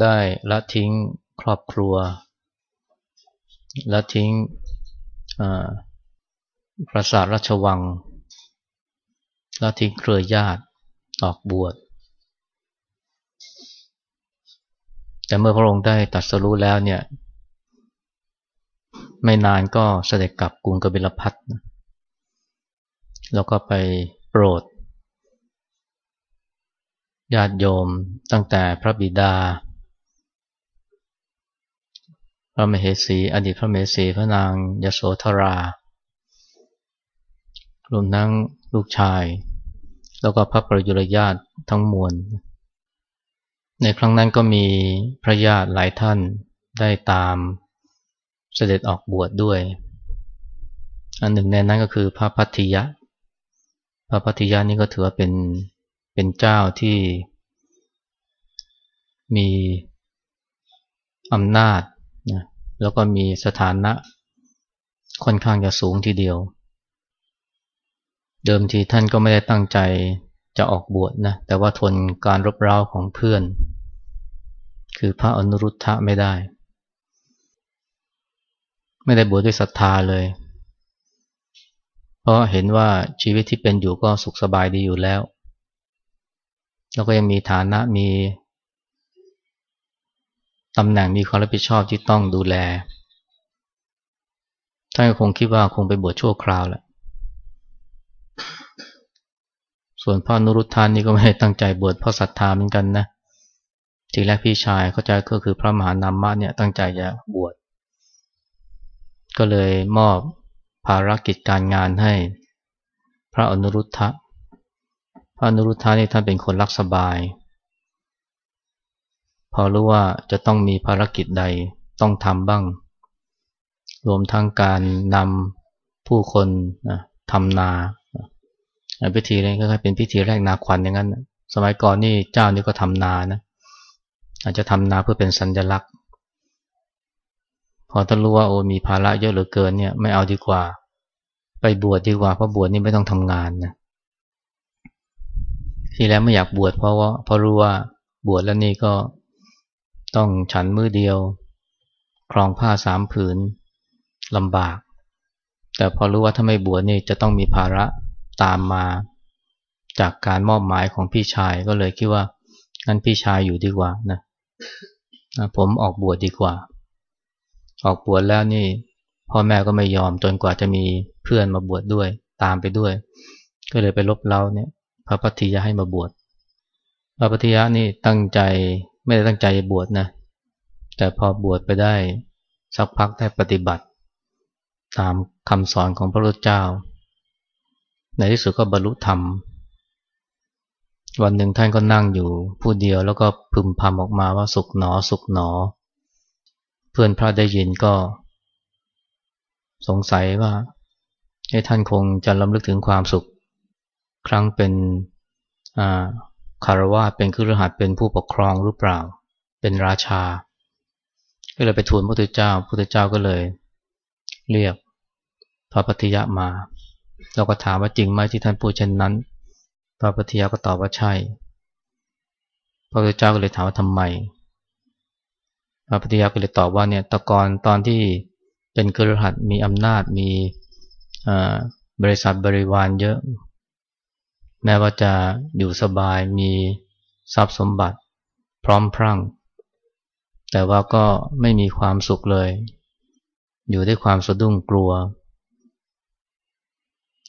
ได้ละทิ้งครอบครัว ละทิ้งปราสาทราชวัง ละทิ้งเครือญาติออกบวช แต่เมื่อพระองค์ได้ตัดสรู้แล้วเนี่ย ไม่นานก็เสด็จกลับกรุงกบิลพัทแล้วก็ไปโปรดญาติโยมตั้งแต่พระบิดา พระมเหสี อดีตพระมเหสี พระนางยโสธรารวมทั้งลูกชาย แล้วก็พระประยุรญาติทั้งมวล ในครั้งนั้นก็มีพระญาติหลายท่านได้ตามเสด็จออกบวชดด้วย อันหนึ่งในนั้นก็คือพระพัทธิยะ พระพัทธิยะนี่ก็ถือว่าเป็นเป็นเจ้าที่มีอำนาจ แล้วก็มีสถานะค่อนข้างจะสูงทีเดียว เดิมทีท่านก็ไม่ได้ตั้งใจจะออกบวชนะ แต่ว่าทนการรบเร้าของเพื่อน คือพระอนุรุทธะไม่ได้ ไม่ได้บวชด้วยศรัทธาเลย เพราะเห็นว่าชีวิตที่เป็นอยู่ก็สุขสบายดีอยู่แล้ว แล้วก็ยังมีฐานะมี ตำแหน่งมีความรับผิดชอบที่ต้องดูแล ท่านคงคิดว่าคงไปบวชชั่วคราวแหละส่วนพ่อนุรุทธานนี่ก็ไม่ได้ตั้งใจบวชเพราะศรัทธาเหมือนกันนะทีแรกพี่ชายเข้าใจก็คือพระมหานามะเนี่ยตั้งใจจะบวชก็เลยมอบภารกิจการงานให้ พระอนุรุทธะพระอนุรุทธะนี่ท่านเป็นคนรักสบาย พอรู้ว่าจะต้องมีภารกิจใดต้องทำบ้าง รวมทั้งการนำผู้คนนะทำนาพิธีนี้ก็เป็นพิธีแรกนาควันอย่างนั้น สมัยก่อนนี่เจ้านี่ก็ทำนานะอาจจะทำนาเพื่อเป็นสัญลักษณ์ พอท่านรู้ว่าโอ้มีภาระเยอะเหลือเกินเนี่ยไม่เอาดีกว่า ไปบวชดีกว่าเพราะบวชนี่ไม่ต้องทำงานนะทีแล้วไม่อยากบวชเพราะว่าเพราะรู้ว่าบวชแล้วนี่ก็ ต้องฉันมือเดียว ครองผ้าสามผืนลำบาก แต่พอรู้ว่าถ้าไม่บวชนี่จะต้องมีภาระตามมา จากการมอบหมายของพี่ชายก็เลยคิดว่างั้นพี่ชายอยู่ดีกว่านะผมออกบวชดีกว่า ออกบวชแล้วนี่ พ่อแม่ก็ไม่ยอมจนกว่าจะมีเพื่อนมาบวชดด้วย ตามไปด้วย ก็เลยไปลบเล้าเนี่ย พระพัทธิยะให้มาบวชพระพัทธิยะนี่ตั้งใจ ไม่ได้ตั้งใจบวชนะ แต่พอบวชไปได้สักพักได้ปฏิบัติ ตามคำสอนของพระพุทธเจ้า ในที่สุดก็บรรลุธรรม วันหนึ่งท่านก็นั่งอยู่ผู้เดียวแล้วก็พึมพำออกมาว่าสุขหนอสุขหนอ เพื่อนพระได้ยินก็ สงสัยว่าให้ท่านคงจะลำลึกถึงความสุข ครั้งเป็นอ่า คารวะเป็นคือรหัสเป็นผู้ปกครองหรือเปล่า เป็นราชา ก็เลยไปทูลพระพุทธเจ้าพระพุทธเจ้าก็เลย เรียกพระปฏิยะมา เราก็ถามว่าจริงไหมที่ท่านพูดเช่นนั้น พระพุทธเจ้าก็ตอบว่าใช่ พระพุทธเจ้าก็เลยถามว่าทำไม พระพุทธเจ้าก็เลยตอบว่าเนี่ยตะกอนตอนที่เป็นกฤหัสมีอำนาจมีบริษัทบริวารเยอะ แม้ว่าจะอยู่สบายมีทรัพย์สมบัติ พร้อมพรั่ง แต่ว่าก็ไม่มีความสุขเลย อยู่ด้วยความสะดุ้งกลัว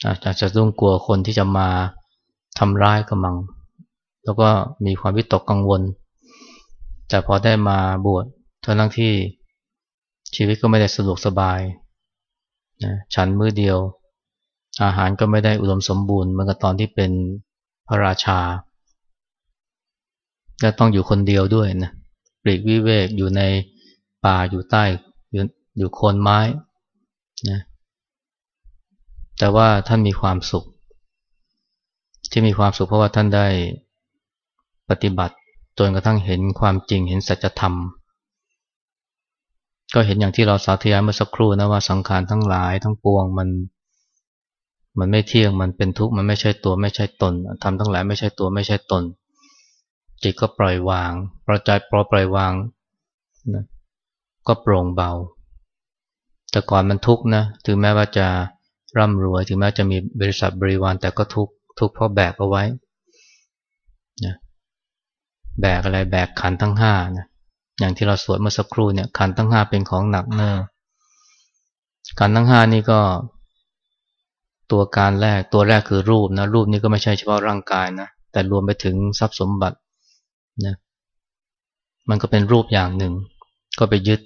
อาจจะต้งกลัวคนที่จะมาทำร้ายกำลัง แล้วก็มีความวิตกกังวล แต่พอได้มาบวชทั้งที่ชีวิตก็ไม่ได้สะดวกสบายนะฉันมือเดียว อาหารก็ไม่ได้อุดมสมบูรณ์เหมือนกับตอนที่เป็นพระราชา และต้องอยู่คนเดียวด้วยนะปลีกวิเวกอยู่ในป่าอยู่ใต้อยู่อยู่โคนไม้นะแต่ว่าท่านมีความสุข ที่มีความสุขเพราะว่าท่านได้ปฏิบัติจนกระทั่งเห็นความจริงเห็นสัจธรรม ก็เห็นอย่างที่เราสาธยายเมื่อสักครู่นะว่าสังขารทั้งหลายทั้งปวงมัน มันไม่เที่ยง มันเป็นทุกข์ มันไม่ใช่ตัวไม่ใช่ตนทำทั้งหลายไม่ใช่ตัวไม่ใช่ตน จิตก็ปล่อยวางปล่อยใจปล่อยปล่อยวางนะก็โปร่งเบา แต่ก่อนมันทุกข์นะ ถึงแม้ว่าจะร่ำรวย ถึงแม้จะมีบริษัทบริวารแต่ก็ทุกข์ ทุกข์เพราะแบกเอาไว้นะแบกอะไรแบกขันทั้งห้านะ อย่างที่เราสวดเมื่อสักครู่เนี่ยขันทั้งห้าเป็นของหนักเนอขันทั้งห้านี่ก็ ตัวการแรกตัวแรกคือรูปนะรูปนี้ก็ไม่ใช่เฉพาะร่างกายนะแต่รวมไปถึงทรัพย์สมบัตินะมันก็เป็นรูปอย่างหนึ่ง ก็ไปยึด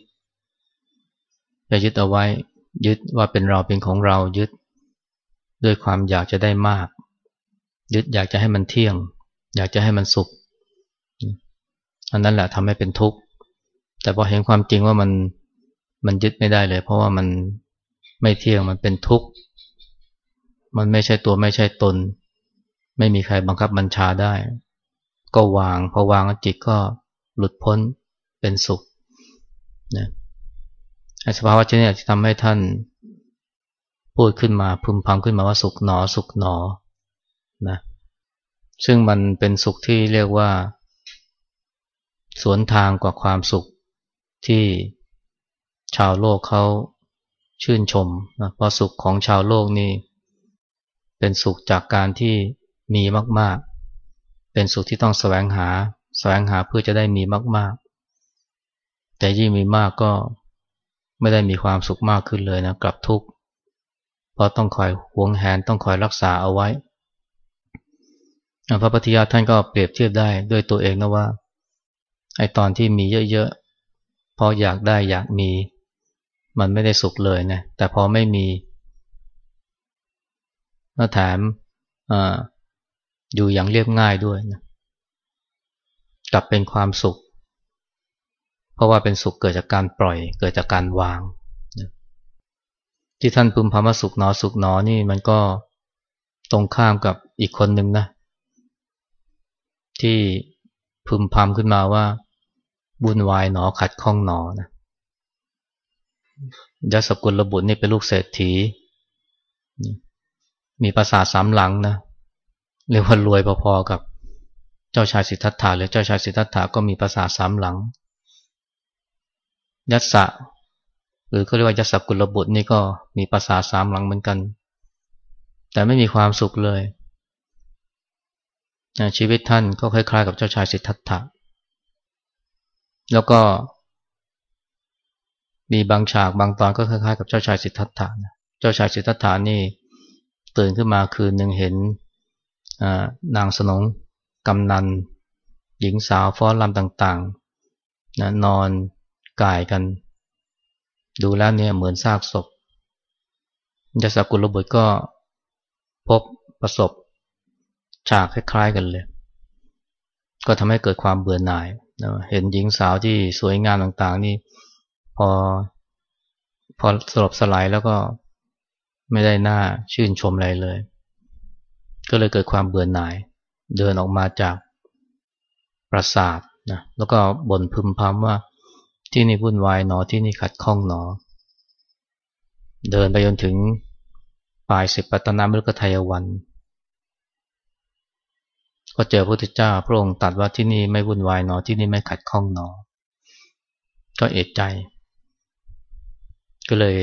ไปยึดเอาไว้ ยึดว่าเป็นเราเป็นของเรายึด ด้วยความอยากจะได้มาก ยึดอยากจะให้มันเที่ยง อยากจะให้มันสุขอันนั้นแหละทำให้เป็นทุกข์แต่พอเห็นความจริงว่ามันมันยึดไม่ได้เลย เพราะว่ามันไม่เที่ยงมันเป็นทุกข์ มันไม่ใช่ตัวไม่ใช่ตน ไม่มีใครบังคับบัญชาได้ ก็วางพอวางจิตก็หลุดพ้นเป็นสุขนะสภาวะเช่นนี้ที่ทำให้ท่านพูดขึ้นมาพึมพำขึ้นมาว่าสุขหนอ สุขหนอนะซึ่งมันเป็นสุขที่เรียกว่า สวนทางกว่าความสุขที่ชาวโลกเขาชื่นชมนะเพราะสุขของชาวโลกนี่ เป็นสุขจากการที่มีมากๆ เป็นสุขที่ต้องแสวงหา แสวงหาเพื่อจะได้มีมาก ๆ แต่ยิ่งมีมากก็ไม่ได้มีความสุขมากขึ้นเลยนะกลับทุกข์เพราะต้องคอยหวงแหนต้องคอยรักษาเอาไว้พระปฏิยาท่านก็เปรียบเทียบได้ด้วยตัวเองนะว่าไอตอนที่มีเยอะๆพออยากได้อยากมี มันไม่ได้สุขเลยนะแต่พอไม่มี แล้วแถมออยู่อย่างเรียบง่ายด้วยนะกลับเป็นความสุข เพราะว่าเป็นสุขเกิดจากการปล่อย เกิดจากการวางที่ท่านพึมพำว่าสุขหนอสุขหนอนี่มันก็ตรงข้ามกับอีกคนหนึ่งนะ ที่พึมพำขึ้นมาว่าบุญวายหนอขัดข้องหนอนะยศกุลระบุนี่เป็นลูกเศรษฐี มีภาษาสามหลังนะเรียกว่ารวยพอๆกับเจ้าชายสิทธัตถะหรือเจ้าชายสิทธัตถะก็มีภาษาสามหลัง ยัสสะหรือเขาเรียกว่ายัสกุลบุตรนี่ก็มีภาษาสามหลังเหมือนกัน แต่ไม่มีความสุขเลยชีวิตท่านก็คล้ายๆกับเจ้าชายสิทธัตถะแล้วก็มีบางฉากบางตอนก็คล้ายๆกับเจ้าชายสิทธัตถะเจ้าชายสิทธัตถะนี่ ตื่นขึ้นมาคืนหนึ่งเห็นนางสนงกำนัน หญิงสาวฟ้อนรำต่างๆนะนอนกายกัน ดูแล้วเนี่ยเหมือนซากศพยศกุลบุตรก็พบประสบฉากคล้ายๆกันเลย ก็ทำให้เกิดความเบื่อหน่ายนะเห็นหญิงสาวที่สวยงามต่างๆ นี่พอพอสลบสลายแล้วก็ ไม่ได้หน้าชื่นชมอะไรเลย ก็เลยเกิดความเบื่อหน่าย เดินออกมาจากปราสาทนะแล้วก็บ่นพึมพำว่าที่นี่วุ่นวายหนอที่นี่ขัดข้องหนอ เดินไปจนถึงปลายสิบปัตนามฤกทายวัน ก็เจอพระพุทธเจ้าพระองค์ตัดว่าที่นี่ไม่วุ่นวายหนอที่นี่ไม่ขัดข้องหนอ ก็เอกใจ ก็เลย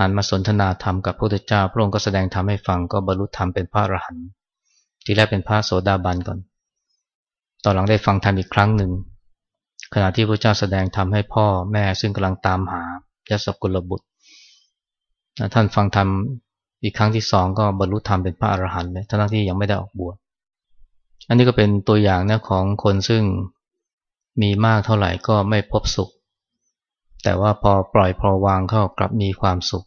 หันมาสนทนาธรรมกับพระพุทธเจ้า พระองค์ก็แสดงธรรมให้ฟังก็บรรลุธรรมเป็นพระอรหันต์ทีแรกเป็นพระโสดาบันก่อน ตอนหลังได้ฟังธรรมอีกครั้งหนึ่ง ขณะที่พระเจ้าแสดงทำให้พ่อแม่ซึ่งกำลังตามหายศกุลบุตร ท่านฟังธรรมอีกครั้งที่สองก็บรรลุธรรมเป็นพระอรหันต์เลยทั้งที่ยังไม่ได้ออกบวช อันนี้ก็เป็นตัวอย่างนะของคนซึ่งมีมากเท่าไหร่ก็ไม่พบสุข แต่ว่าพอปล่อยพอวางเข้ากลับมีความสุข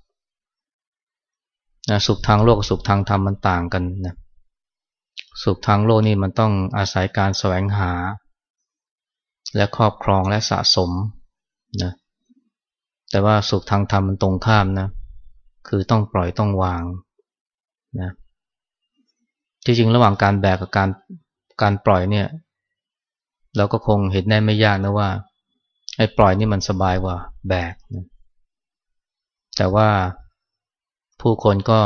นะสุขทางโลกสุขทางธรรมมันต่างกันนะสุขทางโลกนี่มันต้องอาศัยการแสวงหา และครอบครองและสะสมนะแต่ว่าสุขทางธรรมมันตรงข้ามนะคือต้องปล่อยต้องวางนะที่จริงระหว่างการแบกกับการการปล่อยเนี่ย เราก็คงเห็นแน่ไม่ยากนะว่า ไอ้ปล่อยนี่มันสบายกว่าแบกนะแต่ว่าผู้คนก็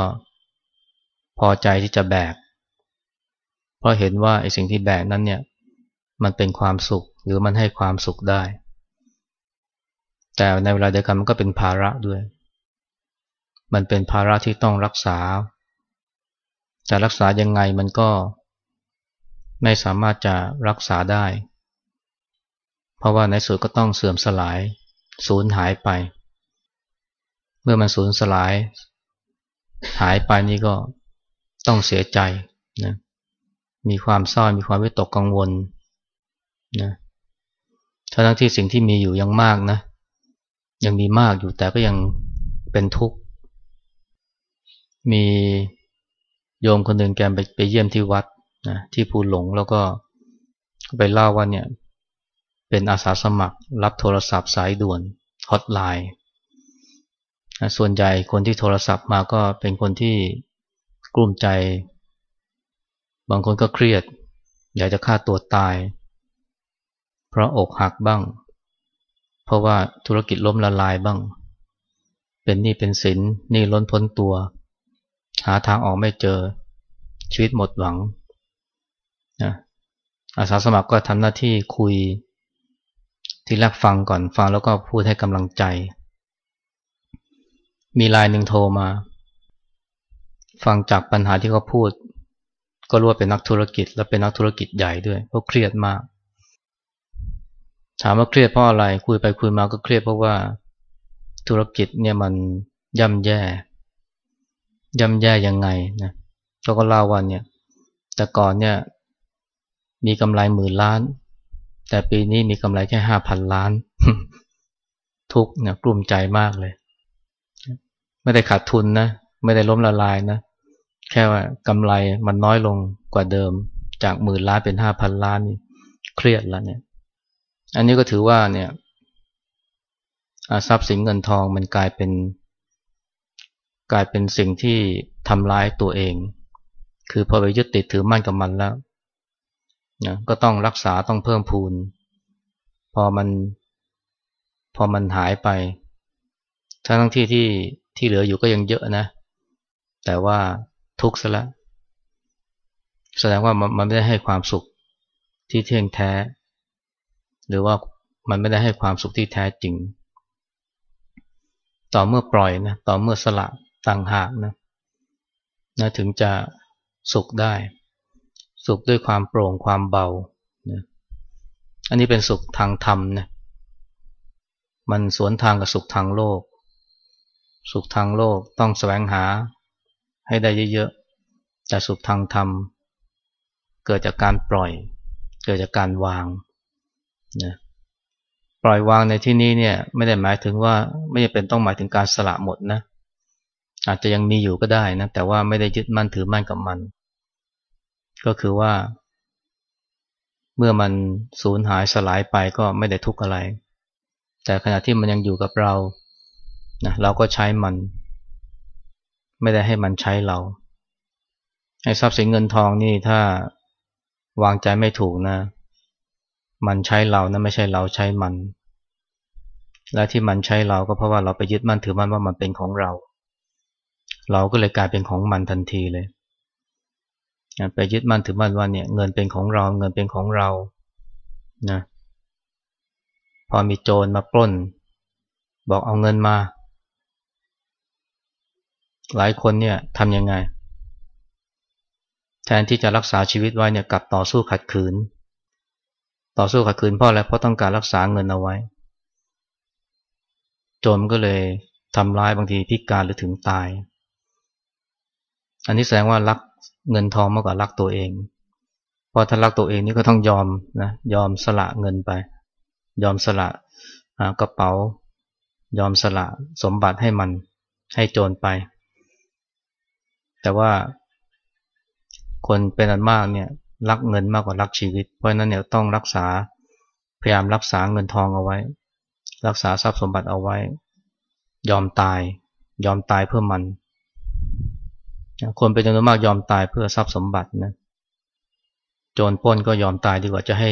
พอใจที่จะแบก เพราะเห็นว่าไอ้สิ่งที่แบกนั้นเนี่ย มันเป็นความสุขหรือมันให้ความสุขได้ แต่ในเวลาเดียวกันมันก็เป็นภาระด้วย มันเป็นภาระที่ต้องรักษา จะรักษายังไงมันก็ไม่สามารถจะรักษาได้ เพราะว่าในสุดก็ต้องเสื่อมสลาย สูญหายไป เมื่อมันสูญสลาย หายไปนี่ก็ต้องเสียใจนะมีความเศร้ามีความวิตกกังวลนะทั้งที่สิ่งที่มีอยู่ยังมากนะ ยังมีมากอยู่แต่ก็ยังเป็นทุกข์ มีโยมคนหนึ่งแกไปไปเยี่ยมที่วัดนะที่ภูหลงแล้วก็ไปเล่าว่าเนี่ย เป็นอาสาสมัคร รับโทรศัพท์สายด่วนฮอตไลน์ส่วนใหญ่คนที่โทรศัพท์มาก็เป็นคนที่กลุ้มใจ บางคนก็เครียด อยากจะฆ่าตัวตาย เพราะอกหักบ้าง เพราะว่าธุรกิจล้มละลายบ้าง เป็นหนี้เป็นสินหนี้ล้นพ้นตัว หาทางออกไม่เจอชีวิตหมดหวังนะอาสาสมัครก็ทำหน้าที่คุย ที่แรกฟังก่อนฟังแล้วก็พูดให้กำลังใจ มีลายหนึ่งโทรมา ฟังจากปัญหาที่เขาพูด ก็รู้ว่าเป็นนักธุรกิจ และเป็นนักธุรกิจใหญ่ด้วยเพราะเครียดมาก ถามว่าเครียดเพราะอะไรคุยไปคุยมาก็เครียดเพราะว่าธุรกิจเนี่ยมันย่ำแย่ ย่ำแย่ยังไงนะเขาก็เล่าว่าเนี่ย แต่ก่อนเนี่ย มีกำไรหมื่นล้าน แต่ปีนี้มีกำไรแค่ห้าพันล้าน ทุกเนี่ยกลุ่มใจมากเลย ไม่ได้ขาดทุนนะ ไม่ได้ล้มละลายนะ แค่ว่ากำไรมันน้อยลงกว่าเดิม จากหมื่นล้านเป็นห้าพันล้านนี่เครียดแล้วเนี่ย อันนี้ก็ถือว่าเนี่ยทรัพย์สินเงินทองมันกลายเป็น กลายเป็นสิ่งที่ทำร้ายตัวเอง คือพอไปยึดติดถือมั่นกับมันแล้ว นะก็ต้องรักษาต้องเพิ่มพูน พอมันพอมันหายไปทั้งที่ที่ที่เหลืออยู่ก็ยังเยอะนะ แต่ว่าทุกข์ซะแล้วแสดงว่ามันไม่ได้ให้ความสุขที่เที่ยงแท้ หรือว่ามันไม่ได้ให้ความสุขที่แท้จริง ต่อเมื่อปล่อยนะ ต่อเมื่อสละต่างหากนะนะถึงจะสุขได้ สุขด้วยความโปร่งความเบานะอันนี้เป็นสุขทางธรรมนะมันสวนทางกับสุขทางโลก สุขทางโลกต้องแสวงหาให้ได้เยอะๆแต่สุขทางธรรม เกิดจากการปล่อย เกิดจากการวางนะปล่อยวางในที่นี้เนี่ยไม่ได้หมายถึงว่าไม่จำเป็นต้องหมายถึงการสละหมดนะ อาจจะยังมีอยู่ก็ได้นะแต่ว่าไม่ได้ยึดมั่นถือมั่นกับมัน ก็คือว่า เมื่อมันสูญหายสลายไปก็ไม่ได้ทุกข์อะไร แต่ขณะที่มันยังอยู่กับเรานะเราก็ใช้มัน ไม่ได้ให้มันใช้เราไอ้ทรัพย์สินเงินทองนี่ถ้าวางใจไม่ถูกนะ มันใช้เรานะไม่ใช่เราใช้มัน และที่มันใช้เราก็เพราะว่าเราไปยึดมั่นถือมั่นว่ามันเป็นของเรา เราก็เลยกลายเป็นของมันทันทีเลย ไปยึดมั่นถือมั่นว่าเนี่ยเงินเป็นของเราเงินเป็นของเรานะพอมีโจรมาปล้น บอกเอาเงินมา หลายคนเนี่ยทำยังไง แทนที่จะรักษาชีวิตไว้เนี่ยกลับต่อสู้ขัดขืน ต่อสู้ขัดขืนเพราะอะไรเพราะต้องการรักษาเงินเอาไว้ โจรก็เลยทำร้ายบางทีพิการหรือถึงตาย อันนี้แสดงว่ารัก เงินทองมากกว่ารักตัวเองพอถ้ารักตัวเองนี่ก็ต้องยอมนะยอมสละเงินไป ยอมสละกระเป๋า ยอมสละสมบัติให้มันให้โจรไป แต่ว่าคนเป็นอันมากเนี่ยรักเงินมากกว่ารักชีวิต เพราะนั้นเนี่ยต้องรักษาพยายามรักษาเงินทองเอาไว้ รักษาทรัพย์สมบัติเอาไว้ ยอมตาย ยอมตายเพื่อมัน คนเป็นจำนวนมากยอมตายเพื่อทรัพย์สมบัตินะโจรป้นก็ยอมตายดีกว่าจะให้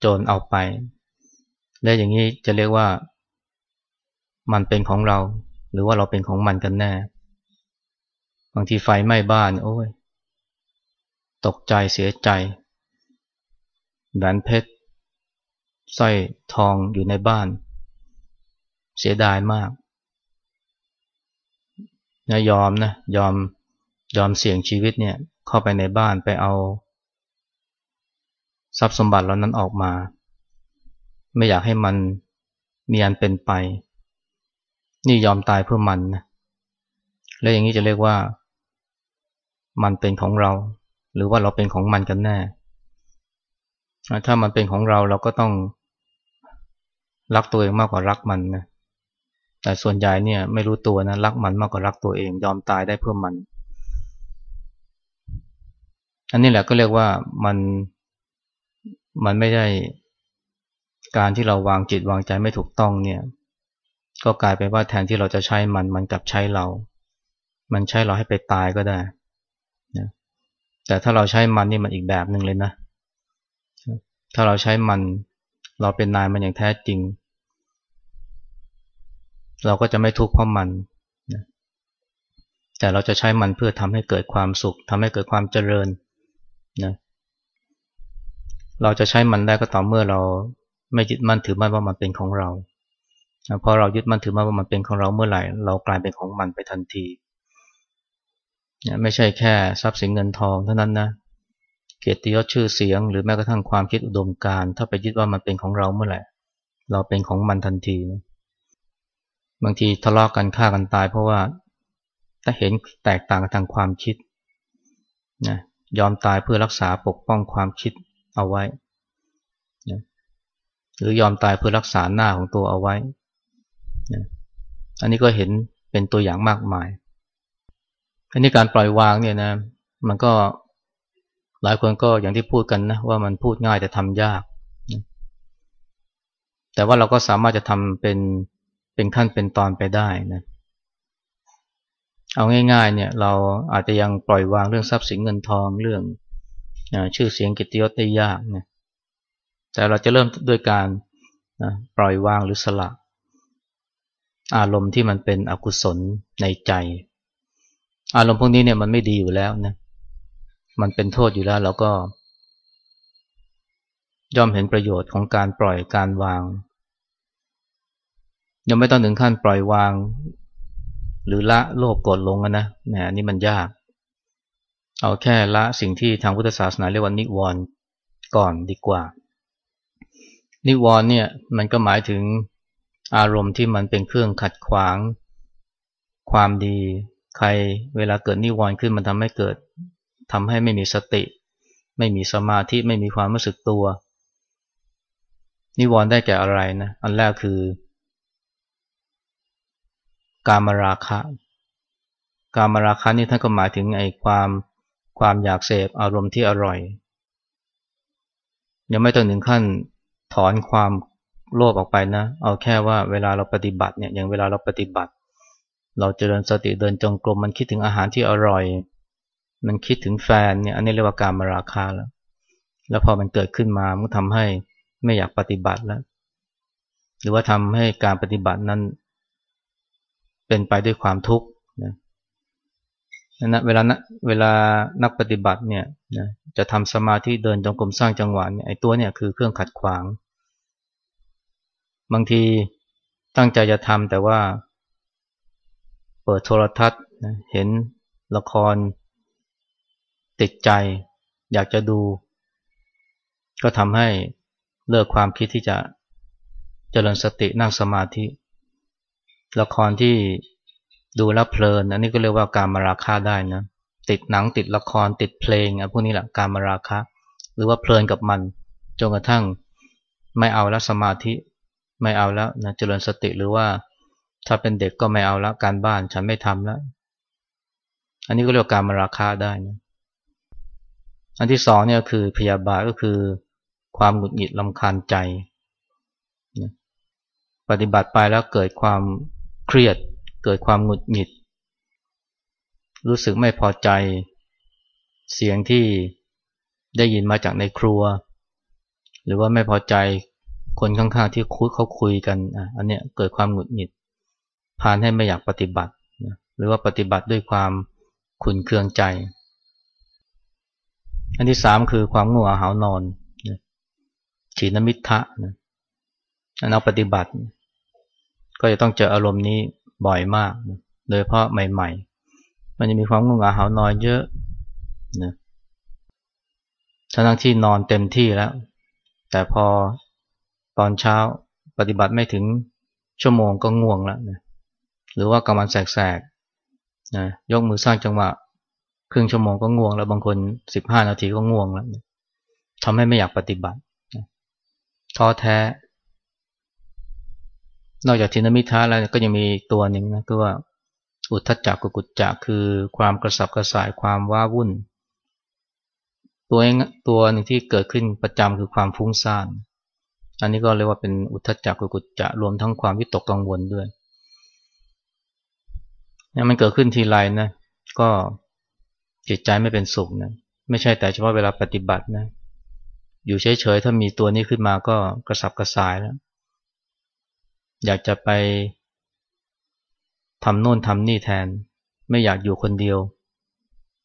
โจรเอาไป และอย่างนี้จะเรียกว่า มันเป็นของเรา หรือว่าเราเป็นของมันกันแน่ บางทีไฟไหม้บ้าน โอ้ย ตกใจเสียใจแหวนเพชรสร้อยทองอยู่ในบ้าน เสียดายมากนะยอมนะ ยอม ยอมเสี่ยงชีวิตเนี่ยเข้าไปในบ้านไปเอา ทรัพย์สมบัติเหล่านั้นออกมา ไม่อยากให้มันมีอันเป็นไป นี่ยอมตายเพื่อมันนะแล้วอย่างนี้จะเรียกว่า มันเป็นของเรา หรือว่าเราเป็นของมันกันแน่ ถ้ามันเป็นของเราเราก็ต้องรักตัวเองมากกว่ารักมันนะแต่ส่วนใหญ่เนี่ยไม่รู้ตัวนะรักมันมากกว่ารักตัวเอง ยอมตายได้เพื่อมัน อันนี้แหละก็เรียกว่ามันมันไม่ได้การที่เราวางจิตวางใจไม่ถูกต้องเนี่ย ก็กลายเป็นว่าแทนที่เราจะใช้มันมันกลับใช้เรา มันใช้เราให้ไปตายก็ได้นะแต่ถ้าเราใช้มันนี่มันอีกแบบหนึ่งเลยนะ ถ้าเราใช้มันเราเป็นนายมันอย่างแท้จริง เราก็จะไม่ทุกข์เพราะมันนะแต่เราจะใช้มันเพื่อทำให้เกิดความสุขทำให้เกิดความเจริญ นะเราจะใช้มันได้ก็ต่อเมื่อเราไม่ยึดมั่นถือมั่นว่ามันเป็นของเราพอเรายึดมั่นถือมั่นว่ามันเป็นของเราเมื่อไหร่ เรากลายเป็นของมันไปทันทีไม่ใช่แค่ทรัพย์สินเงินทองเท่านั้นนะเกียรติยศชื่อเสียง หรือแม้กระทั่งความคิดอุดมการถ้าไปยึดว่ามันเป็นของเราเมื่อไหร่ เราเป็นของมันทันทีนะบางทีทะเลาะกกันฆ่ากันตาย เพราะว่าถ้าเห็นแตกต่างกันทางความคิดนะ ยอมตายเพื่อรักษาปกป้องความคิดเอาไว้นะหรือยอมตายเพื่อรักษาหน้าของตัวเอาไว้นะอันนี้ก็เห็นเป็นตัวอย่างมากมาย อันนี้การปล่อยวางเนี่ยนะ มันก็หลายคนก็อย่างที่พูดกันนะว่ามันพูดง่ายแต่ทำยาก แต่ว่าเราก็สามารถจะทำเป็นเป็นขั้นเป็นตอนไปได้นะเเอาง่ายๆเนี่ยเราอาจจะยังปล่อยวางเรื่องทรัพย์สินเงินทองเรื่องชื่อเสียงกิตยศได้ยากนะแต่เราจะเริ่มด้วยการนะปล่อยวางหรือสละ อารมณ์ที่มันเป็นอกุศลในใจ อารมณ์พวกนี้เนี่ยมันไม่ดีอยู่แล้วนะมันเป็นโทษอยู่แล้วเราก็ ย่อมเห็นประโยชน์ของการปล่อยการวาง ยังไม่ต้องถึงขั้นปล่อยวาง หรือละโลภโกรธลงนะแหมนี่มันยาก เอาแค่ละสิ่งที่ทางพุทธศาสนาเรียกว่านิวรณ์ก่อนดีกว่า นิวรณ์เนี่ยมันก็หมายถึงอารมณ์ที่มันเป็นเครื่องขัดขวาง ความดี ใครเวลาเกิดนิวรณ์ขึ้นมันทำให้เกิดทำให้ไม่มีสติ ไม่มีสมาธิไม่มีความรู้สึกตัว นิวรณ์ได้แก่อะไรนะ อันแรกคือ การมาราคะ การมาราคะนี่ท่านก็หมายถึงไอ้ความความอยากเสพอารมณ์ที่อร่อย ยังไม่ต้องถึงขั้นถอนความโลภออกไปนะ เอาแค่ว่าเวลาเราปฏิบัติเนี่ยอย่างเวลาเราปฏิบัติ เราเจริญสติเดินจงกรมมันคิดถึงอาหารที่อร่อย มันคิดถึงแฟนเนี่ยอันนี้เรียกว่าการมาราคาแล้ว แล้วพอมันเกิดขึ้นมามันทำให้ไม่อยากปฏิบัติแล้ว หรือว่าทำให้การปฏิบัตินั้น เป็นไปด้วยความทุกข์นะนะเวลานะเวลานักปฏิบัติเนี่ยนะจะทำสมาธิเดินจงกรมสร้างจังหวะเนี่ยไอ้ตัวเนี่ยคือเครื่องขัดขวาง บางทีตั้งใจจะทำแต่ว่า เปิดโทรทัศน์เห็นละคร ติดใจ อยากจะดู ก็ทำให้เลิกความคิดที่จะเจริญสตินั่งสมาธิ ละครที่ดูแล้วเพลินอันนี้ก็เรียกว่าการมาราคาได้นะติดหนังติดละครติดเพลงอะพวกนี้แหละการมาราคะ หรือว่าเพลินกับมันจนกระทั่งไม่เอาแล้วสมาธิไม่เอาแล้วนะเจริญสติหรือว่าถ้าเป็นเด็กก็ไม่เอาละการบ้านฉันไม่ทำแล้ว อันนี้ก็เรียกการมาราคาได้นะอันที่สองเนี่ยคือพยาบาทก็คือความหงุดหงิดลำคาญใจ ปฏิบัติไปแล้วเกิดความ เครียดเกิดความหงุดหงิด รู้สึกไม่พอใจ เสียงที่ได้ยินมาจากในครัว หรือว่าไม่พอใจคนข้างๆที่คุยเขาคุยกันอันเนี้ยเกิดความหงุดหงิดพานให้ไม่อยากปฏิบัติหรือว่าปฏิบัติด้วยความขุนเคืองใจ อันที่สามคือความง่วงเหานอนฉีนมิทะนะนักปฏิบัติ ก็จะต้องเจออารมณ์นี้บ่อยมาก โดยเพราะใหม่ ๆ มันจะมีความง่วงเหงาหานอนเยอะนะทั้งที่นอนเต็มที่แล้ว แต่พอตอนเช้าปฏิบัติไม่ถึงชั่วโมงก็ง่วงแล้วนะหรือว่ากำลังแสกๆนะยกมือสร้างจังหวะครึ่งชั่วโมงก็ง่วง แล้วบางคนสิบห้านาทีก็ง่วงแล้วทำให้ไม่อยากปฏิบัติท้อแท้ นอกจากทินมิทาแล้วก็ยังมีตัวหนึ่งนะคือว่าอุทธจักกุกุจจะคือความกระสับกระส่ายความว้าวุ่น ตัวตัวหนึ่งที่เกิดขึ้นประจำคือความฟุ้งซ่านอันนี้ก็เรียกว่าเป็นอุทธจักกุกุจจะรวมทั้งความวิตกกังวลด้วยเนี่ยมันเกิดขึ้นทีไรนะก็จิตใจไม่เป็นสุขนะไม่ใช่แต่เฉพาะเวลาปฏิบัตินะอยู่เฉยๆถ้ามีตัวนี้ขึ้นมาก็กระสับกระส่ายแล้ว อยากจะไปทำโน่นทำนี่แทน ไม่อยากอยู่คนเดียว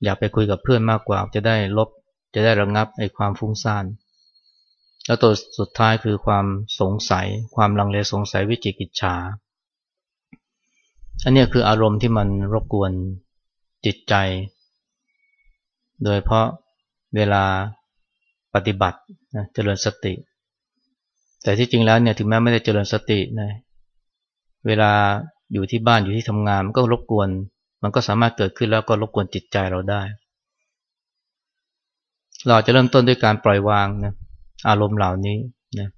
อยากไปคุยกับเพื่อนมากกว่าจะได้ลบ จะได้ระงงับไอ้ความฟุ้งซ่าน แล้วตัวสุดท้ายคือความสงสัย ความลังเลสงสัยวิจิกิจฉาอันนี้คืออารมณ์ที่มันรบกวนจิตใจ โดยเพราะเวลาปฏิบัตินะเจริญสติ แต่ที่จริงแล้วเนี่ยถึงแม้ไม่ได้เจริญสตินะ เวลาอยู่ที่บ้านอยู่ที่ทำงานมันก็รบกวน มันก็สามารถเกิดขึ้นแล้วก็รบกวนจิตใจเราได้ เราจะเริ่มต้นด้วยการปล่อยวางนะอารมณ์เหล่านี้นะ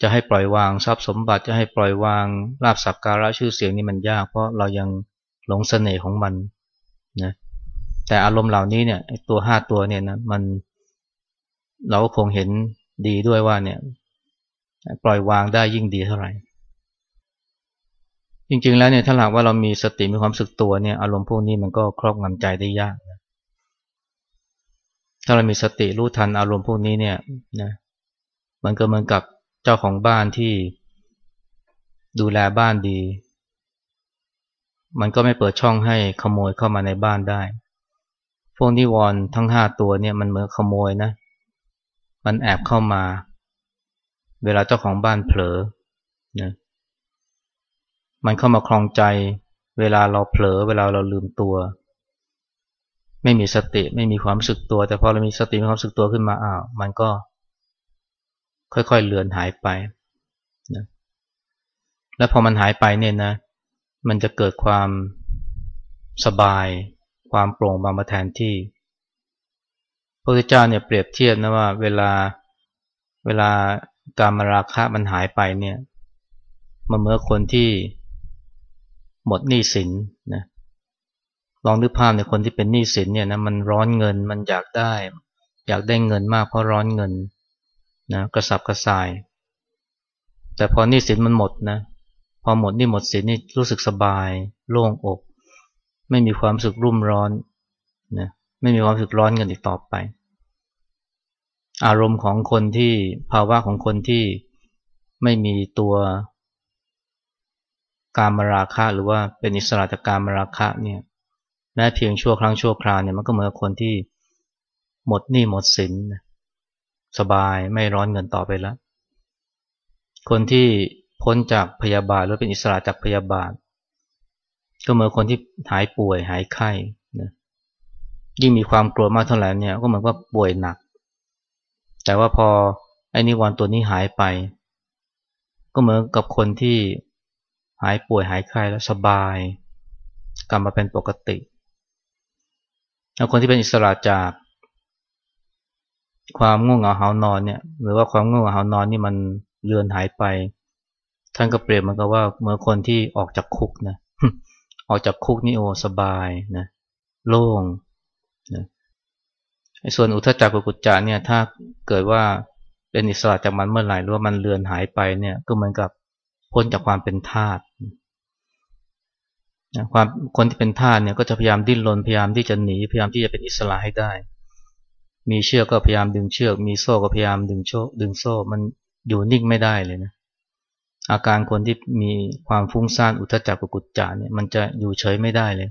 จะให้ปล่อยวางทรัพย์สมบัติจะให้ปล่อยวางลาบสักการะชื่อเสียงนี่มันยาก เพราะเรายังหลงเสน่ห์ของมันนะแต่อารมณ์เหล่านี้เนี่ยตัวห้าตัวเนี่ยนะมันเราก็คงเห็นดีด้วยว่าเนี่ย ปล่อยวางได้ยิ่งดีเท่าไหร่ จริงๆแล้วเนี่ยถ้าหากว่าเรามีสติมีความสึกตัวเนี่ยอารมณ์พวกนี้มันก็ครอบงำใจได้ยากนะถ้าเรามีสติรู้ทันอารมณ์พวกนี้เนี่ยนะมันก็เหมือนกับเจ้าของบ้านที่ดูแลบ้านดี มันก็ไม่เปิดช่องให้ขโมยเข้ามาในบ้านได้ พวกนิวรณ์ทั้งห้าตัวเนี่ยมันเหมือนขโมยนะ มันแอบเข้ามา เวลาเจ้าของบ้านเผลอนะ มันเข้ามาคลองใจ เวลาเราเผลอ เวลาเราลืมตัว ไม่มีสติไม่มีความรู้สึกตัว แต่พอเรามีสติมีความรู้สึกตัวขึ้นมาอ้าวมันก็ ค่อยๆเลือนหายไปนะแล้วพอมันหายไปเนี่ยนะ มันจะเกิดความสบาย ความโปร่งบางมาแทนที่พุทธเจ้าเนี่ยเปรียบเทียบนะว่าเวลาเวลาการมาราคะมันหายไปเนี่ยมันเหมือนคนที่ หมดหนี้สินนะลองนึกภาพในคนที่เป็นหนี้สินเนี่ยนะมันร้อนเงินมันอยากได้ อยากได้เงินมากเพราะร้อนเงินนะกระสับกระส่าย แต่พอหนี้สินมันหมดนะพอหมดหนี้หมดสินนี่รู้สึกสบาย โล่งอก ไม่มีความสึกรุ่มร้อนนะไม่มีความสึกร้อนเงินอีกต่อไป อารมณ์ของคนที่ภาวะของคนที่ไม่มีตัว การมราคะหรือว่าเป็นอิสระจากการมราคะเนี่ยแม้เพียงชั่วครั้งชั่วคราวเนี่ยมันก็เหมือนคนที่หมดหนี้หมดสินสบายไม่ร้อนเงินต่อไปแล้ว คนที่พ้นจากพยาบาทหรือเป็นอิสระจากพยาบาท ก็เหมือนคนที่หายป่วยหายไข้นะยิ่งมีความกลัวมากเท่าไหร่เนี่ยก็เหมือนว่าป่วยหนัก แต่ว่าพอไอ้นิวรณ์ตัวนี้หายไป ก็เหมือนกับคนที่ หายป่วยหายไข้แล้วสบาย กลับมาเป็นปกติแล้วคนที่เป็นอิสระจากความง่วงเหงาหานอนเนี่ยหรือว่าความง่วงเหงาหานอนนี่มันเลือนหายไป ท่านก็เปรียบมันก็ว่าเมื่อคนที่ออกจากคุกนะออกจากคุกนี่โอสบายนะโล่งนะส่วนอุทจักกุกุจจะเนี่ยถ้าเกิดว่าเป็นอิสระจากมันเมื่อไหร่หรือว่ามันเลือนหายไปเนี่ยก็เหมือนกับ พ้นจากความเป็นทาสความคนที่เป็นทาสเนี่ยก็จะพยายามดิ้นรนพยายามที่จะหนีพยายามที่จะเป็นอิสระให้ได้ มีเชือกก็พยายามดึงเชือก มีโซ่ก็พยายามดึงโชดึงโซ่มันอยู่นิ่งไม่ได้เลยนะอาการคนที่มีความฟุ้งซ่านอุทจักกุกุจจะเนี่ยมันจะอยู่เฉยไม่ได้เลย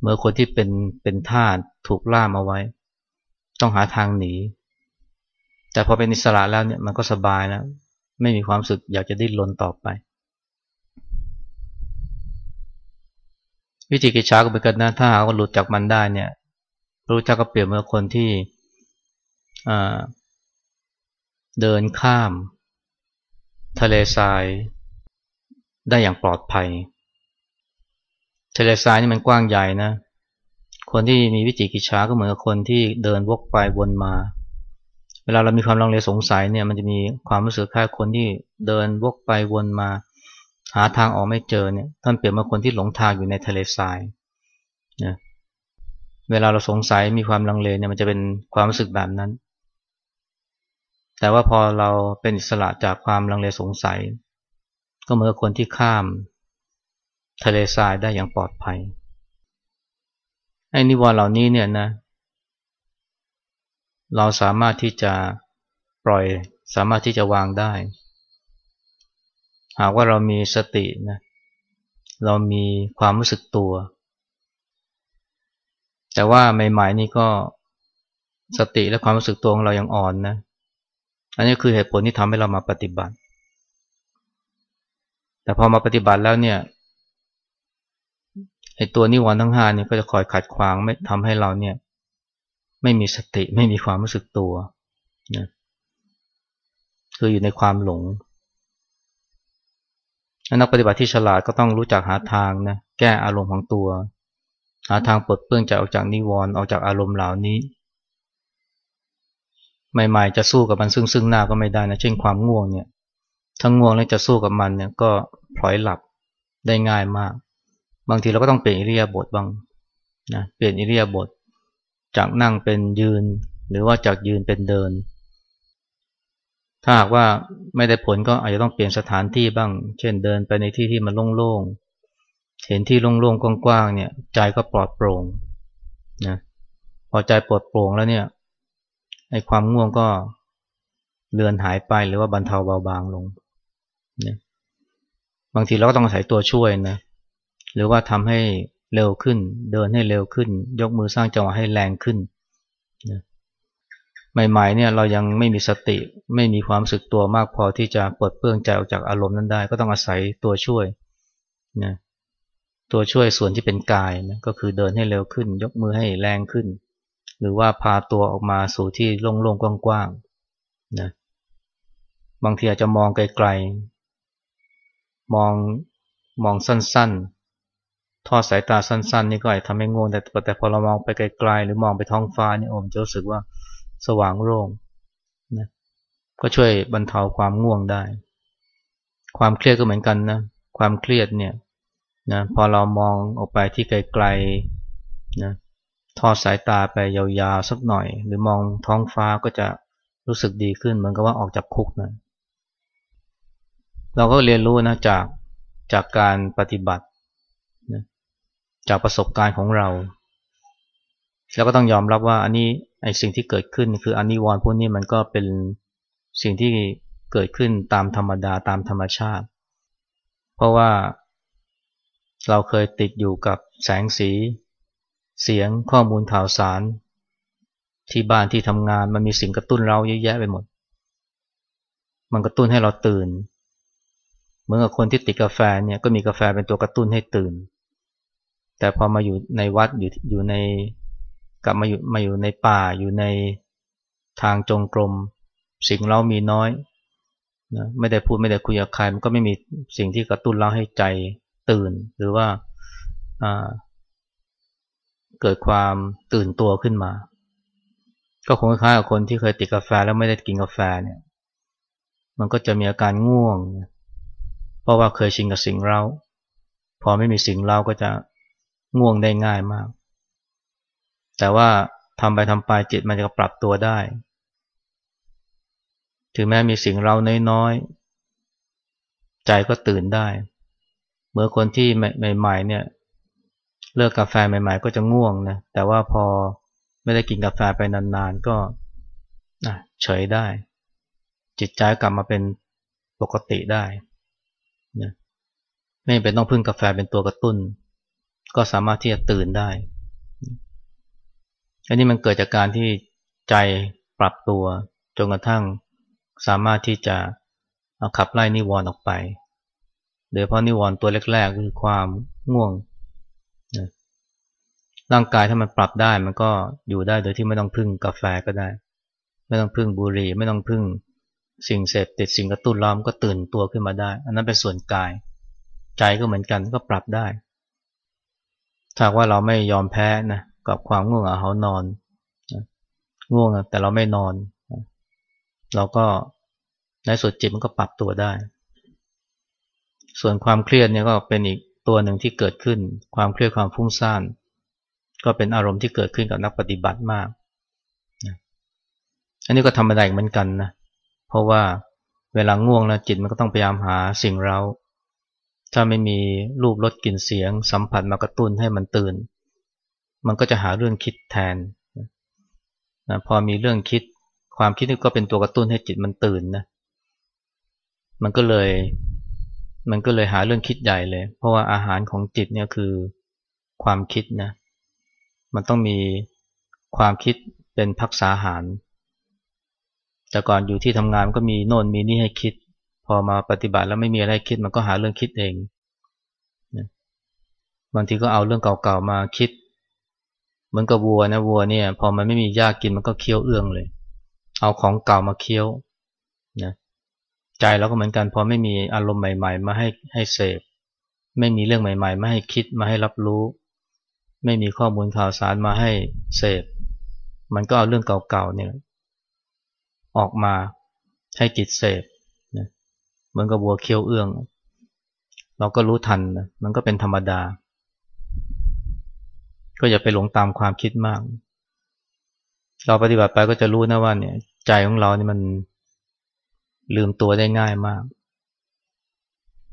เมื่อคนที่เป็นเป็นทาสถูกล่ามเอาไว้ ต้องหาทางหนี แต่พอเป็นอิสระแล้วเนี่ยมันก็สบายแล้ว ไม่มีความสึกอยากจะดิ้นรนต่อไป วิธีกิจชาก็เป็นกันนะถ้าหากว่าหลุดจากมันได้เนี่ยระพุทธเจ้าก็เปรียบเหมือนคนที่เดินข้าม ทะเลทราย ได้อย่างปลอดภัย ทะเลทรายนี่มันกว้างใหญ่นะ คนที่มีวิจิกิจฉาก็เหมือนคนที่เดินวกไปวนมา เวลาเรามีความลังเลสงสัยเนี่ยมันจะมีความรู้สึกคล้ายคนที่เดินวกไปวนมา หาทางออกไม่เจอเนี่ยท่านเปรียบเหมือนคนที่หลงทางอยู่ในทะเลทรายนะเวลาเราสงสัยมีความลังเลเนี่ยมันจะเป็นความรู้สึกแบบนั้น แต่ว่าพอเราเป็นอิสระจากความลังเลสงสัย ก็เหมือนคนที่ข้าม ทะเลทรายได้อย่างปลอดภัยไอ้นิวรณ์เหล่านี้เนี่ยนะ เราสามารถที่จะปล่อยสามารถที่จะวางได้ หากว่าเรามีสตินะเรามีความรู้สึกตัว แต่ว่าใหม่ๆนี่ก็สติและความรู้สึกตัวของเรายังอ่อนนะ อันนี้คือเหตุผลที่ทำให้เรามาปฏิบัติ แต่พอมาปฏิบัติแล้วเนี่ยไอ้ตัวนิวรณ์ทั้งห้านี่ก็จะคอยขัดขวางไม่ทำให้เราเนี่ย ไม่มีสติ ไม่มีความรู้สึกตัวนะคืออยู่ในความหลงนักปฏิบัติที่ฉลาดก็ต้องรู้จักหาทางนะแก้อารมณ์ของตัว หาทางปลดเปลื้องใจออกจากนิวรณ์ออกจากอารมณ์เหล่านี้ ใหม่ๆจะสู้กับมันซึ่งซึ่งหน้าก็ไม่ได้นะเช่นความง่วงเนี่ยทั้งง่วงแล้วจะสู้กับมันเนี่ยก็พลอยหลับได้ง่ายมาก บางทีเราก็ต้องเปลี่ยนอิริยาบถบ้างนะเปลี่ยนอิริยาบถ จากนั่งเป็นยืน หรือว่าจากยืนเป็นเดิน ถ้าหากว่าไม่ได้ผลก็อาจจะต้องเปลี่ยนสถานที่บ้าง เช่นเดินไปในที่ที่มันโล่งๆ เห็นที่โล่งๆ กว้างๆ เนี่ยใจก็ปลอดโปร่งนะพอใจปลอดโปร่งแล้วเนี่ยไอ้ความง่วงก็เลือนหายไปหรือว่าบรรเทาเบาบางลงนะบางทีเราก็ต้องอาศัยตัวช่วยนะ หรือว่าทำให้ เร็วขึ้น เดินให้เร็วขึ้น ยกมือสร้างจังหวะให้แรงขึ้นนะใหม่ๆเนี่ยเรายังไม่มีสติไม่มีความสึกตัวมากพอที่จะปลดเปลื้องใจออกจากอารมณ์นั้นได้ ก็ต้องอาศัยตัวช่วยนะตัวช่วยส่วนที่เป็นกายนะก็คือเดินให้เร็วขึ้น ยกมือให้แรงขึ้น หรือว่าพาตัวออกมาสู่ที่โล่งๆกว้างๆนะบางทีอาจจะมองไกลๆมองมองสั้นๆ ทอดสายตาสั้น ๆ นี่ก็อาจทำให้งงแต่แต่พอเรามองไปไกลๆหรือมองไปท้องฟ้านี่โอมจะรู้สึกว่าสว่างโล่งนะก็ช่วยบรรเทาความง่วงได้ ความเครียดก็เหมือนกันนะความเครียดเนี่ยนะพอเรามองออกไปที่ไกลๆนะทอดสายตาไปยาวๆสักหน่อย หรือมองท้องฟ้าก็จะรู้สึกดีขึ้นเหมือนกับว่าออกจากคุกนะเราก็เรียนรู้นะจากจากการปฏิบัติ จากประสบการณ์ของเรา แล้วก็ต้องยอมรับว่าอันนี้ไอ้สิ่งที่เกิดขึ้นคืออันิวรณ์พวกนี้มันก็เป็นสิ่งที่เกิดขึ้นตามธรรมดาตามธรรมชาติ เพราะว่าเราเคยติดอยู่กับแสงสี เสียงข้อมูลข่าวสาร ที่บ้านที่ทำงานมันมีสิ่งกระตุ้นเราเยอะแยะไปหมด มันกระตุ้นให้เราตื่น เหมือนกับคนที่ติดกาแฟเนี่ยก็มีกาแฟเป็นตัวกระตุ้นให้ตื่น แต่พอมาอยู่ในวัดอยู่อยู่ในกลับมาอยู่มาอยู่ในป่าอยู่ในทางจงกรม สิ่งเรามีน้อยนะไม่ได้พูดไม่ได้คุยกับใครมันก็ไม่มีสิ่งที่กระตุ้นเราให้ใจตื่น หรือว่าเกิดความตื่นตัวขึ้นมา ก็คงคล้ายกับคนที่เคยติดกาแฟแล้วไม่ได้กินกาแฟเนี่ยมันก็จะมีอาการง่วง เพราะว่าเคยชินกับสิ่งเรา พอไม่มีสิ่งเราก็จะ ง่วงได้ง่ายมาก แต่ว่าทำไปทำไปจิตมันจะปรับตัวได้ ถึงแม้มีสิ่งเราน้อยๆ ใจก็ตื่นได้ เมื่อคนที่ใหม่ๆเนี่ย เลิกกาแฟใหม่ ๆ ก็จะง่วงนะ แต่ว่าพอไม่ได้กินกาแฟไปนานๆ ก็เฉยได้ จิตใจกลับมาเป็นปกติได้นะไม่เป็นต้องพึ่งกาแฟเป็นตัวกระตุ้น ก็สามารถที่จะตื่นได้ อันนี้มันเกิดจากการที่ใจปรับตัวจนกระทั่งสามารถที่จะเอาขับไล่นิวรณ์ออกไป โดยเพราะนิวรณ์ตัวแรกๆคือความง่วง ร่างกายถ้ามันปรับได้มันก็อยู่ได้โดยที่ไม่ต้องพึ่งกาแฟก็ได้ ไม่ต้องพึ่งบุหรี่ ไม่ต้องพึ่งสิ่งเสพติดสิ่งกระตุ้นล้อมก็ตื่นตัวขึ้นมาได้ อันนั้นเป็นส่วนกาย ใจก็เหมือนกันก็ปรับได้ ถ้าว่าเราไม่ยอมแพ้นะกับความง่วงเหงาหานอน ง่วงแต่เราไม่นอน เราก็ในสุดจิตมันก็ปรับตัวได้ ส่วนความเครียดเนี่ยก็เป็นอีกตัวหนึ่งที่เกิดขึ้น ความเครียดความฟุ้งซ่านก็เป็นอารมณ์ที่เกิดขึ้นกับนักปฏิบัติมาก อันนี้ก็ธรรมดาเหมือนกันนะ เพราะว่าเวลาง่วงแล้วจิตมันก็ต้องพยายามหาสิ่งเรา ถ้าไม่มีรูปรสกลิ่นเสียง สัมผัสมากระตุ้นให้มันตื่น มันก็จะหาเรื่องคิดแทนนะพอมีเรื่องคิด ความคิดนี่ก็เป็นตัวกระตุ้นให้จิตมันตื่นนะมันก็เลยมันก็เลยหาเรื่องคิดใหญ่เลย เพราะว่าอาหารของจิตเนี่ยคือความคิดนะมันต้องมีความคิดเป็นพักษาหาร แต่ก่อนอยู่ที่ทำงานก็มีโน่นมีนี่ให้คิด พอมาปฏิบัติแล้วไม่มีอะไรคิดมันก็หาเรื่องคิดเองบางทีก็เอาเรื่องเก่าๆมาคิด เหมือนกับวัวนะวัวเนี่ย พอมันไม่มีหญ้ากินมันก็เคี้ยวเอื้องเลย เอาของเก่ามาเคี้ยวนะใจเราก็เหมือนกันพอไม่มีอารมณ์ใหม่ ๆ มาให้ให้เสพไม่มีเรื่องใหม่ๆ มาให้คิดมาให้รับรู้ ไม่มีข้อมูลข่าวสารมาให้เสพมันก็เอาเรื่องเก่าๆเนี่ยออกมาให้จิตเสพ เหมือนกับวัวเคี้ยวเอื้อง เราก็รู้ทันนะมันก็เป็นธรรมดา ก็อย่าไปหลงตามความคิดมาก เราปฏิบัติไปก็จะรู้นะว่าเนี่ย ใจของเรานี่มันลืมตัวได้ง่ายมาก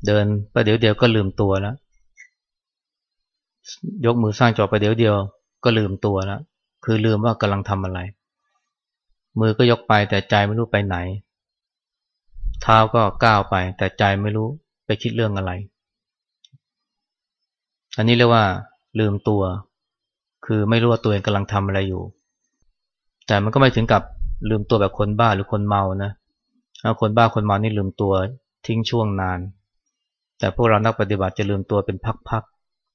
เดินประเดี๋ยวเดียวก็ลืมตัวแล้ว ยกมือสร้างจอไปเดี๋ยวเดียวก็ลืมตัวแล้ว คือลืมว่ากำลังทำอะไร มือก็ยกไปแต่ใจไม่รู้ไปไหน เท้าก็ก้าวไป แต่ใจไม่รู้ไปคิดเรื่องอะไร อันนี้เรียกว่าลืมตัว คือไม่รู้ว่าตัวเองกำลังทำอะไรอยู่ แต่มันก็ไม่ถึงกับลืมตัวแบบคนบ้าหรือคนเมานะคนบ้าคนเมานี่ลืมตัวทิ้งช่วงนาน แต่พวกเรานักปฏิบัติจะลืมตัวเป็นพัก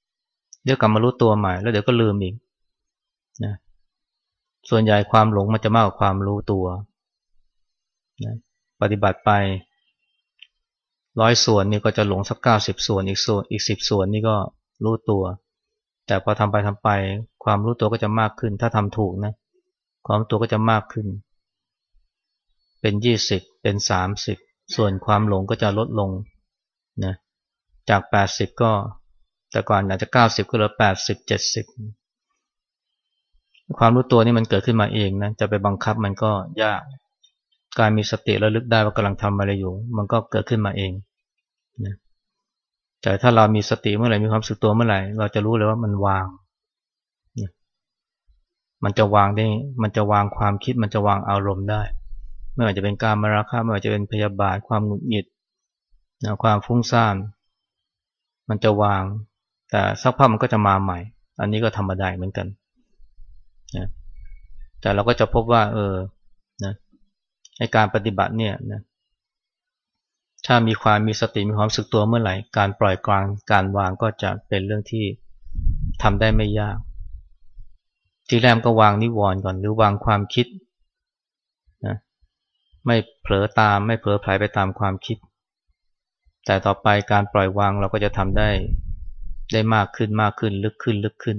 ๆเดี๋ยวกลับมารู้ตัวใหม่ แล้วเดี๋ยวก็ลืมอีกนะส่วนใหญ่ความหลงมันจะมากกว่าความรู้ตัวนะ ปฏิบัติไปร้อยส่วนนี่ก็จะหลงสักเก้าสิบส่วนอีกส่วนอีกสิบส่วนนี่ก็รู้ตัว แต่พอทำไปทำไป ความรู้ตัวก็จะมากขึ้น ถ้าทำถูกนะความตัวก็จะมากขึ้น เป็นยี่สิบเป็นสามสิบส่วนความหลงก็จะลดลงนะจากแปดสิบก็ แต่ก่อนอาจจะเก้าสิบก็เหลือแปดสิบเจ็ดสิบความรู้ตัวนี่มันเกิดขึ้นมาเองนะจะไปบังคับมันก็ยาก การมีสติระลึกได้ว่ากำลังทำอะไรอยู่ มันก็เกิดขึ้นมาเองนะแต่ถ้าเรามีสติเมื่อไหร่มีความสึกตัวเมื่อไหร่ เราจะรู้เลยว่ามันวางมันจะวางได้ มันจะวางความคิด มันจะวางอารมณ์ได้ ไม่ว่าจะเป็นการมาราคาไม่ว่าจะเป็นพยาบาท ความหงุดหงิดนะความฟุ้งซ่าน มันจะวาง แต่สักพักมันก็จะมาใหม่ อันนี้ก็ธรรมดาเหมือนกันนะแต่เราก็จะพบว่า เออ ในการปฏิบัติเนี่ยนะถ้ามีความมีสติมีความสึกตัวเมื่อไหร่ การปล่อยกลางการวางก็จะเป็นเรื่องที่ทำได้ไม่ยาก ทีแรกก็วางนิวรณ์ก่อนหรือวางความคิดนะไม่เผลอตามไม่เผลอไผลไปตามความคิด แต่ต่อไปการปล่อยวางเราก็จะทำได้ได้มากขึ้นมากขึ้นลึกขึ้นลึกขึ้น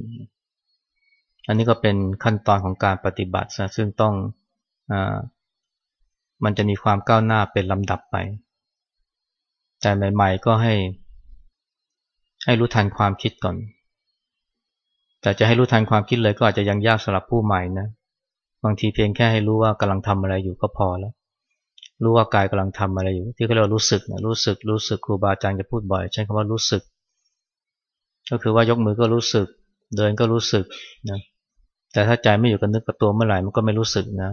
อันนี้ก็เป็นขั้นตอนของการปฏิบัตินะซึ่งต้องอ มันจะมีความก้าวหน้าเป็นลำดับไป แต่ใหม่ ๆ ก็ให้ ให้รู้ทันความคิดก่อน แต่จะให้รู้ทันความคิดเลยก็อาจจะยังยากสำหรับผู้ใหม่นะ บางทีเพียงแค่ให้รู้ว่ากำลังทำอะไรอยู่ก็พอแล้ว รู้ว่ากายกำลังทำอะไรอยู่ ที่เขาเรียกรู้สึกนะรู้สึก รู้สึกครูบาอาจารย์จะพูดบ่อยใช้คำว่ารู้สึก ก็คือว่ายกมือก็รู้สึก เดินก็รู้สึกนะแต่ถ้าใจไม่อยู่กับนึกกับตัวเมื่อไหร่มันก็ไม่รู้สึกนะ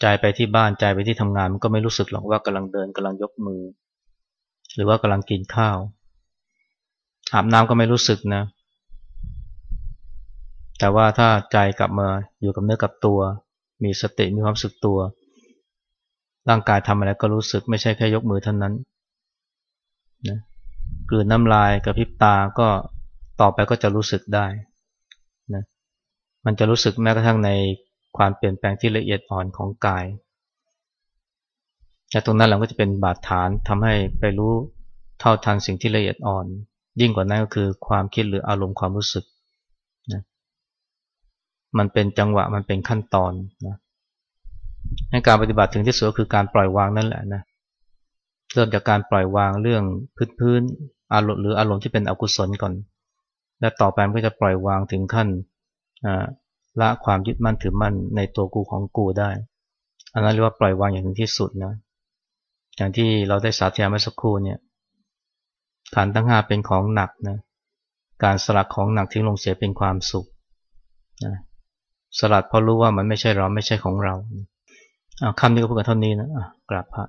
ใจไปที่บ้านใจไปที่ทำงานมันก็ไม่รู้สึกหรอกว่ากำลังเดินกำลังยกมือ หรือว่ากำลังกินข้าวอาบน้ำก็ไม่รู้สึกนะ แต่ว่าถ้าใจกลับมาอยู่กับเนื้อกับตัว มีสติมีความสึกตัว ร่างกายทำอะไรก็รู้สึกไม่ใช่แค่ยกมือเท่านั้นนะกลืนน้ำลายกับพริบตาก็ต่อไปก็จะรู้สึกได้นะมันจะรู้สึกแม้กระทั่งใน ความเปลี่ยนแปลงที่ละเอียดอ่อนของกายและตรงนั้นเราก็จะเป็นบาดฐานทำให้ไปรู้เท่าทันสิ่งที่ละเอียดอ่อน ยิ่งกว่านั้นก็คือความคิดหรืออารมณ์ความรู้สึกนะมันเป็นจังหวะมันเป็นขั้นตอนนะในการปฏิบัติถึงที่สุดก็คือการปล่อยวางนั่นแหละนะเริ่มจากการปล่อยวางเรื่องพื้นพื้นอารมณ์หรืออารมณ์ที่เป็นอกุศลก่อน และต่อไปมันก็จะปล่อยวางถึงขั้น ละความยึดมั่นถือมั่นในตัวกูของกูได้ อันนั้นเรียกว่าปล่อยวางอย่างถึงที่สุดนะ อย่างที่เราได้สาธยายมาสักครู่เนี่ย ฐานตั้งห้าเป็นของหนักนะ การสลัดของหนักทิ้งลงเสียเป็นความสุขนะสลัดเพราะรู้ว่ามันไม่ใช่เราไม่ใช่ของเราคำนี้ก็พูดกันเท่านี้นะกราบพระ